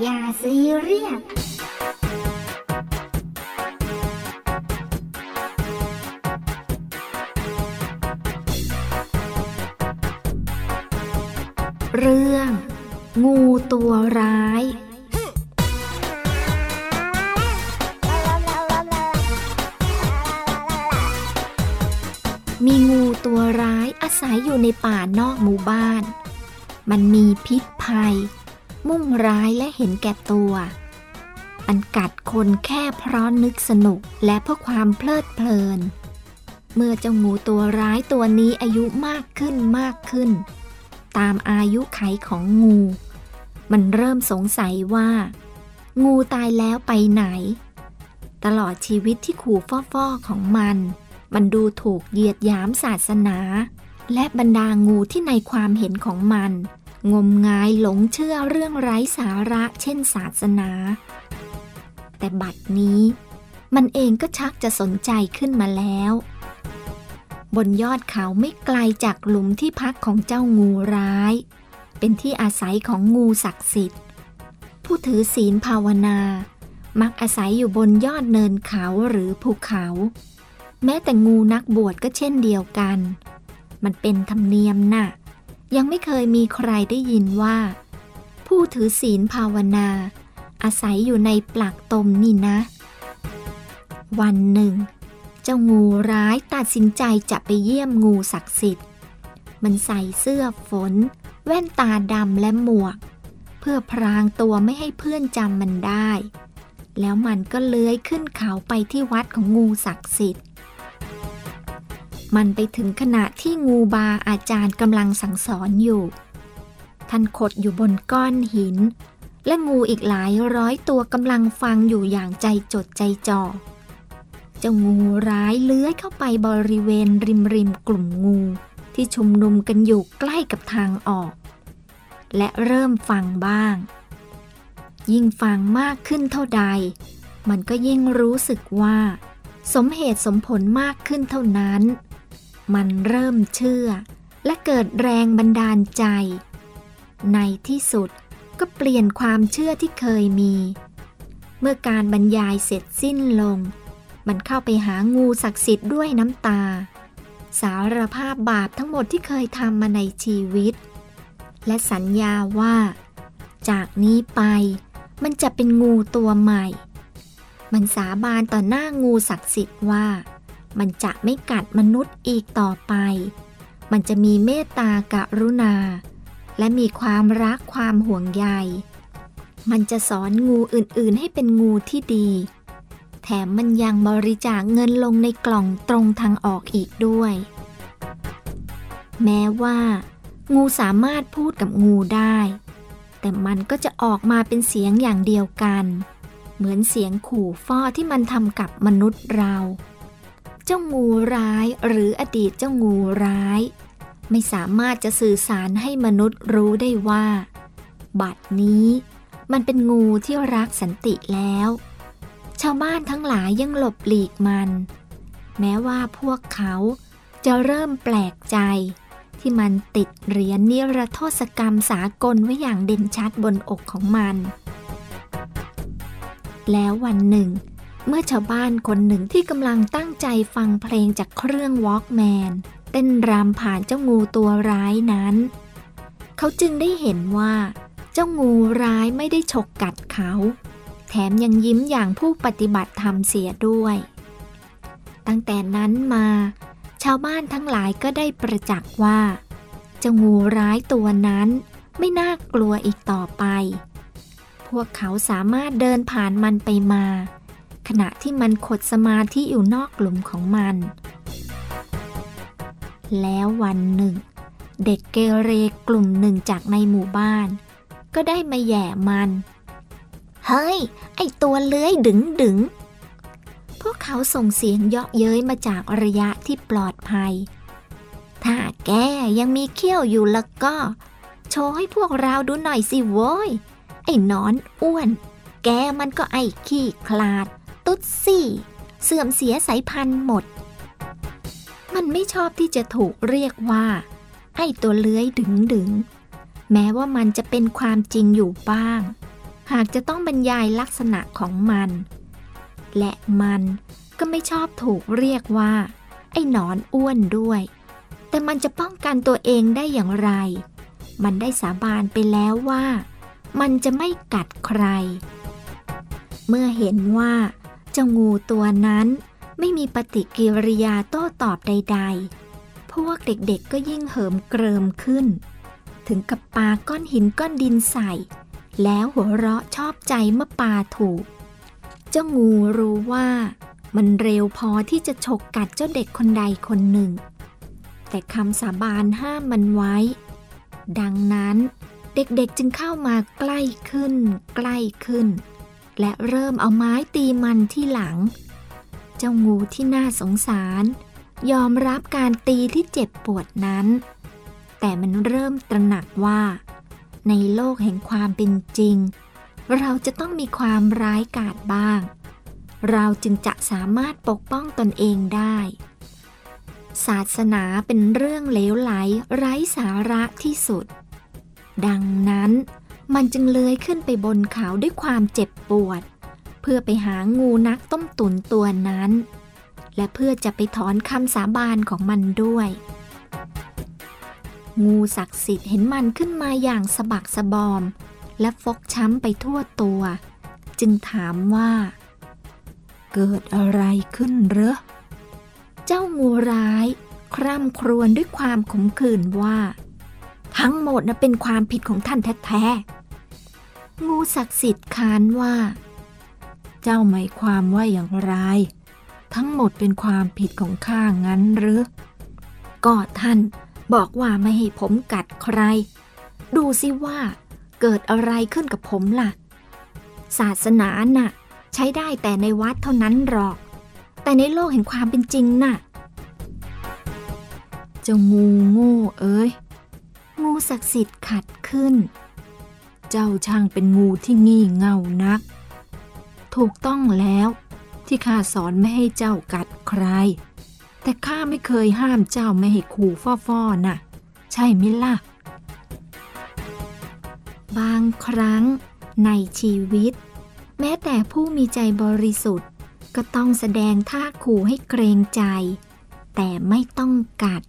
อย่าซีเรียสเรื่อง งูตัวร้ายมีงูตัวร้ายอาศัยอยู่ในป่านอกหมู่บ้าน มันมีพิษภัย มุ่งร้ายและเห็นแก่ตัว มันกัดคนแค่เพราะนึกสนุกและเพื่อความเพลิดเพลิน เมื่อเจ้างูตัวร้ายตัวนี้อายุมากขึ้นมากขึ้น ตามอายุไขของงู มันเริ่มสงสัยว่า งูตายแล้วไปไหน ตลอดชีวิตที่ขู่ฟ่อๆของมัน มันดูถูกเหยียดหยามศาสนา และบรรดางูที่ในความเห็นของมัน งมงายหลงเชื่อเรื่องไร้สาระเช่นศาสนา แต่บัดนี้มันเองก็ชักจะสนใจขึ้นมาแล้ว บนยอดเขาไม่ไกลจากหลุมที่พักของเจ้างูร้าย เป็นที่อาศัยของงูศักดิ์สิทธิ์ ผู้ถือศีลภาวนา มักอาศัยอยู่บนยอดเนินเขาหรือภูเขา แม้แต่งูนักบวชก็เช่นเดียวกัน มันเป็นธรรมเนียมนะ่ะ ยังไม่เคยมีใครได้ยินว่า ผู้ถือศีลภาวนา อาศัยอยู่ในปลักตมนี่นะ วันหนึ่ง เจ้างูร้ายตัดสินใจจะไปเยี่ยมงูศักดิ์สิทธิ์ มันใส่เสื้อฝน แว่นตาดำและหมวก เพื่อพรางตัวไม่ให้เพื่อนจำมันได้ แล้วมันก็เลื้อยขึ้นเขาไปที่วัดของงูศักดิ์สิทธิ์ มันไปถึงขณะที่งูบาอาจารย์กำลังสั่งสอนอยู่ ท่านขดอยู่บนก้อนหิน และงูอีกหลายร้อยตัวกำลังฟังอยู่อย่างใจจดใจจ่อเจ้างูร้ายเลื้อยเข้าไปบริเวณริมริมกลุ่มงูที่ชุมนุมกันอยู่ใกล้กับทางออก และเริ่มฟังบ้าง ยิ่งฟังมากขึ้นเท่าใด มันก็ยิ่งรู้สึกว่า สมเหตุสมผลมากขึ้นเท่านั้น มันเริ่มเชื่อ และเกิดแรงบันดาลใจ ในที่สุดก็เปลี่ยนความเชื่อที่เคยมี เมื่อการบรรยายเสร็จสิ้นลง มันเข้าไปหางูศักดิ์สิทธิ์ด้วยน้ำตา สารภาพบาปทั้งหมดที่เคยทำมาในชีวิต และสัญญาว่า จากนี้ไปมันจะเป็นงูตัวใหม่ มันสาบานต่อหน้างูศักดิ์สิทธิ์ว่า มันจะไม่กัดมนุษย์อีกต่อไป มันจะมีเมตตากรุณา และมีความรักความห่วงใย มันจะสอนงูอื่นๆ ให้เป็นงูที่ดี แถมมันยังบริจาคเงินลงในกล่องตรงทางออกอีกด้วย แม้ว่า งูสามารถพูดกับงูได้ แต่มันก็จะออกมาเป็นเสียงอย่างเดียวกัน เหมือนเสียงขู่ฟ้อที่มันทำกับมนุษย์เรา เจ้างูร้ายหรืออดีตเจ้างูร้าย ไม่สามารถจะสื่อสารให้มนุษย์รู้ได้ว่า บัดนี้มันเป็นงูที่รักสันติแล้ว ชาวบ้านทั้งหลายยังหลบหลีกมัน แม้ว่าพวกเขาจะเริ่มแปลกใจ ที่มันติดเหรียญนิรโทษกรรมสากลไว้อย่างเด่นชัดบนอกของมัน แล้ววันหนึ่ง เมื่อชาวบ้านคนหนึ่งที่กำลังตั้งใจฟังเพลงจากเครื่องวอล์กแมนเต้นรำผ่านเจ้างูตัวร้ายนั้น เขาจึงได้เห็นว่า เจ้างูร้ายไม่ได้ฉกกัดเขา แถมยังยิ้มอย่างผู้ปฏิบัติธรรมเสียด้วย ตั้งแต่นั้นมา ชาวบ้านทั้งหลายก็ได้ประจักษ์ว่า เจ้างูร้ายตัวนั้นไม่น่ากลัวอีกต่อไป พวกเขาสามารถเดินผ่านมันไปมา ขณะที่มันขดสมาธิอยู่นอกกลุ่มของมัน แล้ววันหนึ่ง เด็กเกเรกลุ่มหนึ่งจากในหมู่บ้าน ก็ได้มาแย่มัน เฮ้ย ไอตัวเลื้อยดึงดึงพวกเขาส่งเสียงเยาะเย้ยมาจากระยะที่ปลอดภัย ถ้าแกยังมีเขี้ยวอยู่แล้วก็ โชว์ให้พวกเราดูหน่อยสิโว้ย ไอ้นอนอ้วน แกมันก็ไอ้ขี้คลาด ตุ๊ดซี่ เสื่อมเสียสายพันธุ์หมด มันไม่ชอบที่จะถูกเรียกว่า ไอ้ตัวเลื้อยดึงดึง แม้ว่ามันจะเป็นความจริงอยู่บ้าง หากจะต้องบรรยายลักษณะของมัน และมันก็ไม่ชอบถูกเรียกว่า ไอ้หนอนอ้วนด้วย แต่มันจะป้องกันตัวเองได้อย่างไร มันได้สาบานไปแล้วว่า มันจะไม่กัดใคร เมื่อเห็นว่า เจ้างูตัวนั้นไม่มีปฏิกิริยาโต้ตอบใด ๆ พวกเด็กๆก็ยิ่งเหิมเกริมขึ้น ถึงกับปาก้อนหินก้อนดินใส่ แล้วหัวเราะชอบใจเมื่อปาถูก เจ้างูรู้ว่ามันเร็วพอที่จะฉกกัดเจ้าเด็กคนใดคนหนึ่ง แต่คำสาบานห้ามมันไว้ ดังนั้นเด็กๆจึงเข้ามาใกล้ขึ้น ใกล้ขึ้น และเริ่มเอาไม้ตีมันที่หลัง เจ้างูที่น่าสงสาร ยอมรับการตีที่เจ็บปวดนั้น แต่มันเริ่มตระหนักว่า ในโลกแห่งความเป็นจริง เราจะต้องมีความร้ายกาจบ้าง เราจึงจะสามารถปกป้องตนเองได้ ศาสนาเป็นเรื่องเลวไหลไร้สาระที่สุด ดังนั้น มันจึงเลื้อยขึ้นไปบนเขาด้วยความเจ็บปวด เพื่อไปหางูนักต้มตุนตัวนั้น และเพื่อจะไปถอนคำสาบานของมันด้วย งูศักดิ์สิทธิ์เห็นมันขึ้นมาอย่างสะบักสะบอม และฟกช้ำไปทั่วตัว จึงถามว่า เกิดอะไรขึ้นเหรอ เจ้างูร้ายคร่ำครวญด้วยความขมขื่นว่า ทั้งหมดนะเป็นความผิดของท่านแท้ๆ งูศักดิ์สิทธิ์ค้านว่า เจ้าหมายความว่าอย่างไร ทั้งหมดเป็นความผิดของข้างั้นหรือ ก็ท่านบอกว่าไม่ให้ผมกัดใคร ดูสิว่าเกิดอะไรขึ้นกับผมล่ะ ศาสนาน่ะ ใช้ได้แต่ในวัดเท่านั้นหรอก แต่ในโลกแห่งความเป็นจริงน่ะเจ้างูโง่เอ้ย งูศักดิ์สิทธิ์ขัดขึ้น เจ้าช่างเป็นงูที่งี่เง่านัก ถูกต้องแล้วที่ข้าสอนไม่ให้เจ้ากัดใคร แต่ข้าไม่เคยห้ามเจ้าไม่ให้ขู่ฟ่อๆน่ะ ใช่ไหมล่ะ บางครั้งในชีวิต แม้แต่ผู้มีใจบริสุทธิ์ ก็ต้องแสดงท่าขู่ให้เกรงใจ แต่ไม่ต้องกัด